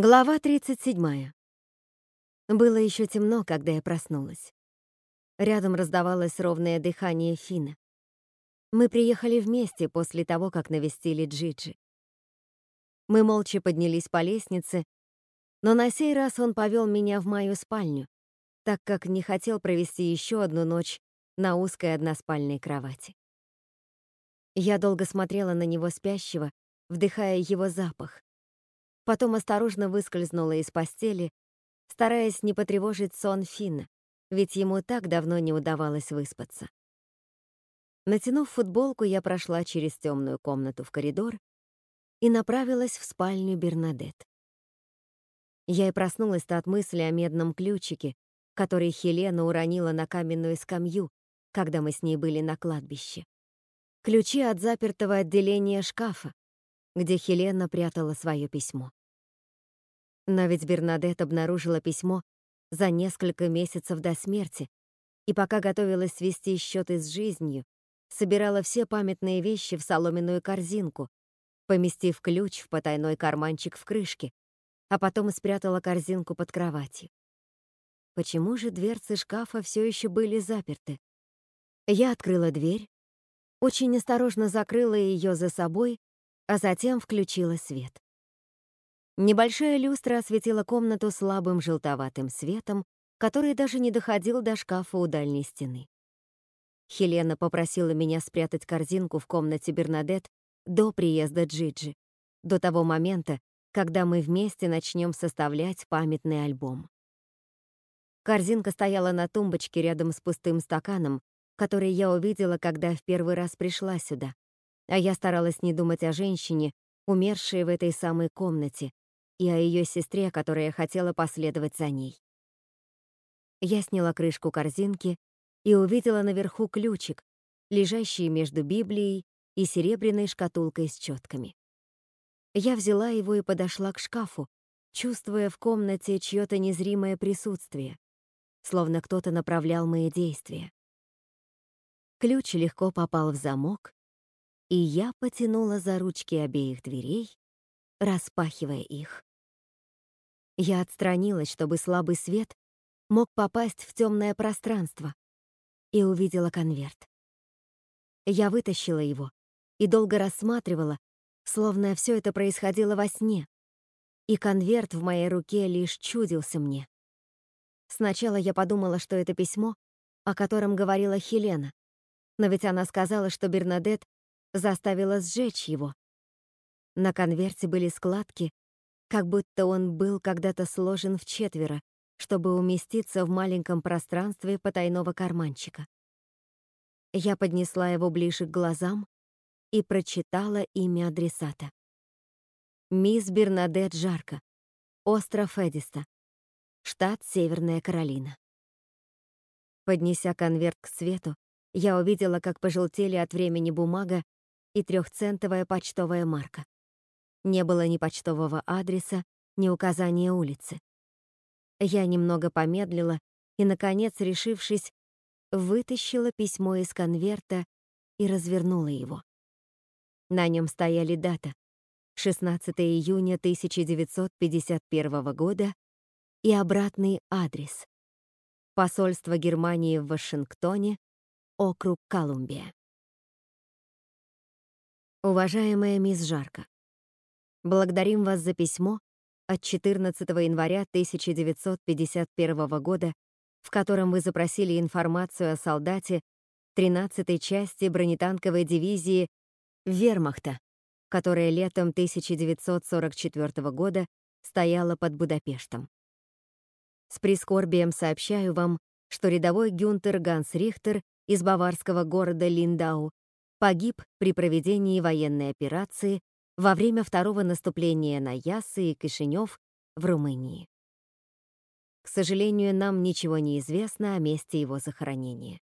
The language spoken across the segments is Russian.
Глава 37. Было еще темно, когда я проснулась. Рядом раздавалось ровное дыхание Фина. Мы приехали вместе после того, как навестили Джиджи. Мы молча поднялись по лестнице, но на сей раз он повел меня в мою спальню, так как не хотел провести еще одну ночь на узкой односпальной кровати. Я долго смотрела на него спящего, вдыхая его запах, Потом осторожно выскользнула из постели, стараясь не потревожить сон Финна, ведь ему так давно не удавалось выспаться. Натянув футболку, я прошла через темную комнату в коридор и направилась в спальню Бернадет. Я и проснулась-то от мысли о медном ключике, который Хелена уронила на каменную скамью, когда мы с ней были на кладбище. Ключи от запертого отделения шкафа, где Хелена прятала свое письмо. Но ведь Бернадет обнаружила письмо за несколько месяцев до смерти, и пока готовилась свести счеты с жизнью, собирала все памятные вещи в соломенную корзинку, поместив ключ в потайной карманчик в крышке, а потом спрятала корзинку под кроватью. Почему же дверцы шкафа все еще были заперты? Я открыла дверь, очень осторожно закрыла ее за собой, а затем включила свет. Небольшая люстра осветила комнату слабым желтоватым светом, который даже не доходил до шкафа у дальней стены. Хелена попросила меня спрятать корзинку в комнате Бернадет до приезда Джиджи, до того момента, когда мы вместе начнем составлять памятный альбом. Корзинка стояла на тумбочке рядом с пустым стаканом, который я увидела, когда в первый раз пришла сюда, а я старалась не думать о женщине, умершей в этой самой комнате, и о ее сестре, которая хотела последовать за ней. Я сняла крышку корзинки и увидела наверху ключик, лежащий между Библией и серебряной шкатулкой с четками. Я взяла его и подошла к шкафу, чувствуя в комнате чье-то незримое присутствие, словно кто-то направлял мои действия. Ключ легко попал в замок, и я потянула за ручки обеих дверей, распахивая их. Я отстранилась, чтобы слабый свет мог попасть в темное пространство, и увидела конверт. Я вытащила его и долго рассматривала, словно все это происходило во сне, и конверт в моей руке лишь чудился мне. Сначала я подумала, что это письмо, о котором говорила Хелена, но ведь она сказала, что Бернадет заставила сжечь его. На конверте были складки, как будто он был когда-то сложен в четверо, чтобы уместиться в маленьком пространстве потайного карманчика. Я поднесла его ближе к глазам и прочитала имя адресата. Мисс Бернадет Жарко, остров Эдиста, штат Северная Каролина. Поднеся конверт к свету, я увидела, как пожелтели от времени бумага и трехцентовая почтовая марка. Не было ни почтового адреса, ни указания улицы. Я немного помедлила и, наконец, решившись, вытащила письмо из конверта и развернула его. На нем стояли дата — 16 июня 1951 года и обратный адрес — посольство Германии в Вашингтоне, округ Колумбия. Уважаемая мисс Жарко, Благодарим вас за письмо от 14 января 1951 года, в котором вы запросили информацию о солдате 13-й части бронетанковой дивизии Вермахта, которая летом 1944 года стояла под Будапештом. С прискорбием сообщаю вам, что рядовой Гюнтер Ганс Рихтер из баварского города Линдау погиб при проведении военной операции во время второго наступления на Ясы и Кишинев в Румынии. К сожалению, нам ничего не известно о месте его захоронения.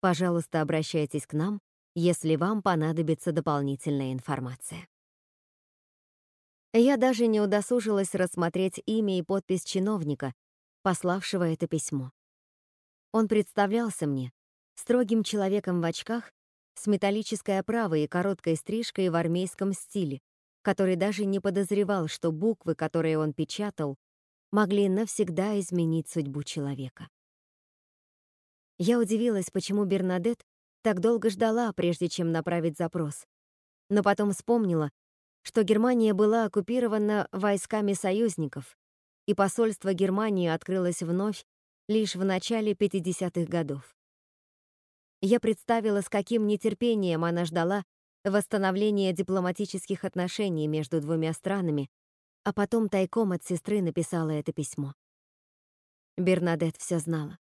Пожалуйста, обращайтесь к нам, если вам понадобится дополнительная информация. Я даже не удосужилась рассмотреть имя и подпись чиновника, пославшего это письмо. Он представлялся мне строгим человеком в очках с металлической оправой и короткой стрижкой в армейском стиле, который даже не подозревал, что буквы, которые он печатал, могли навсегда изменить судьбу человека. Я удивилась, почему Бернадет так долго ждала, прежде чем направить запрос. Но потом вспомнила, что Германия была оккупирована войсками союзников, и посольство Германии открылось вновь лишь в начале 50-х годов. Я представила, с каким нетерпением она ждала восстановления дипломатических отношений между двумя странами, а потом тайком от сестры написала это письмо. Бернадет все знала.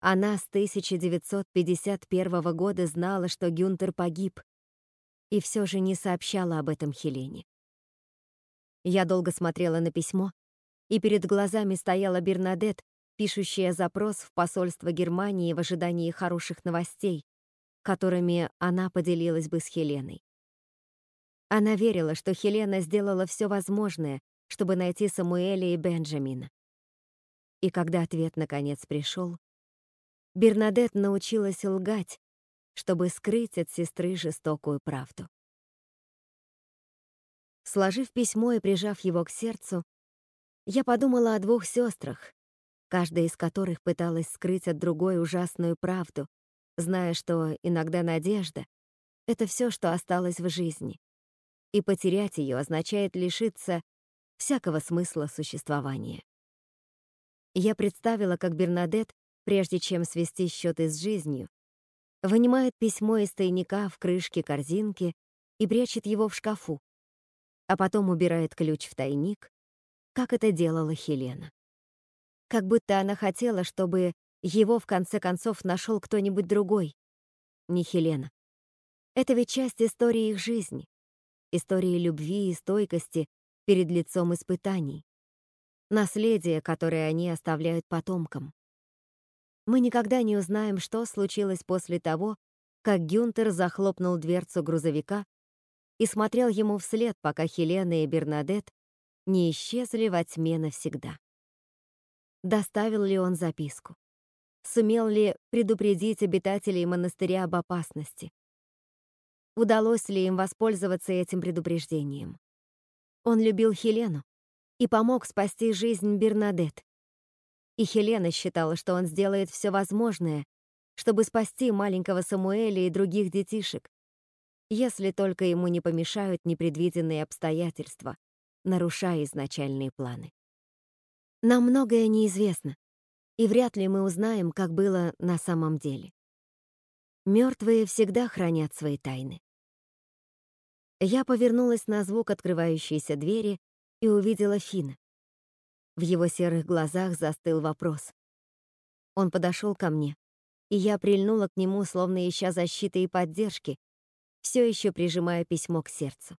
Она с 1951 года знала, что Гюнтер погиб, и все же не сообщала об этом Хелене. Я долго смотрела на письмо, и перед глазами стояла Бернадет, пишущая запрос в посольство Германии в ожидании хороших новостей, которыми она поделилась бы с Хеленой. Она верила, что Хелена сделала все возможное, чтобы найти Самуэля и Бенджамина. И когда ответ наконец пришел, Бернадет научилась лгать, чтобы скрыть от сестры жестокую правду. Сложив письмо и прижав его к сердцу, я подумала о двух сестрах, каждая из которых пыталась скрыть от другой ужасную правду, зная, что иногда надежда — это все, что осталось в жизни, и потерять ее означает лишиться всякого смысла существования. Я представила, как Бернадет прежде чем свести счеты с жизнью, вынимает письмо из тайника в крышке корзинки и прячет его в шкафу, а потом убирает ключ в тайник, как это делала Хелена. Как будто она хотела, чтобы его в конце концов нашел кто-нибудь другой, не Хелена. Это ведь часть истории их жизни, истории любви и стойкости перед лицом испытаний, наследие, которое они оставляют потомкам. Мы никогда не узнаем, что случилось после того, как Гюнтер захлопнул дверцу грузовика и смотрел ему вслед, пока Хелена и Бернадет не исчезли во тьме навсегда. Доставил ли он записку? Сумел ли предупредить обитателей монастыря об опасности? Удалось ли им воспользоваться этим предупреждением? Он любил Хелену и помог спасти жизнь Бернадет. И Хелена считала, что он сделает все возможное, чтобы спасти маленького Самуэля и других детишек, если только ему не помешают непредвиденные обстоятельства, нарушая изначальные планы. Нам многое неизвестно, и вряд ли мы узнаем, как было на самом деле. Мертвые всегда хранят свои тайны. Я повернулась на звук открывающейся двери и увидела Фина. В его серых глазах застыл вопрос. Он подошел ко мне, и я прильнула к нему, словно ища защиты и поддержки, все еще прижимая письмо к сердцу.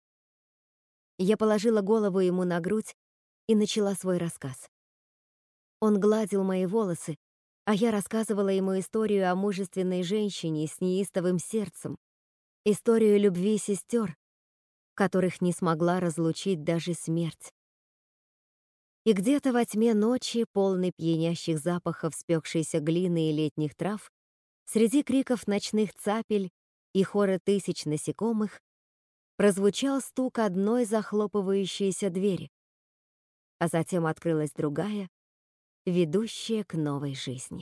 Я положила голову ему на грудь и начала свой рассказ. Он гладил мои волосы, а я рассказывала ему историю о мужественной женщине с неистовым сердцем, историю любви сестер, которых не смогла разлучить даже смерть. И где-то во тьме ночи, полной пьянящих запахов спекшейся глины и летних трав, среди криков ночных цапель и хора тысяч насекомых, прозвучал стук одной захлопывающейся двери, а затем открылась другая, ведущая к новой жизни.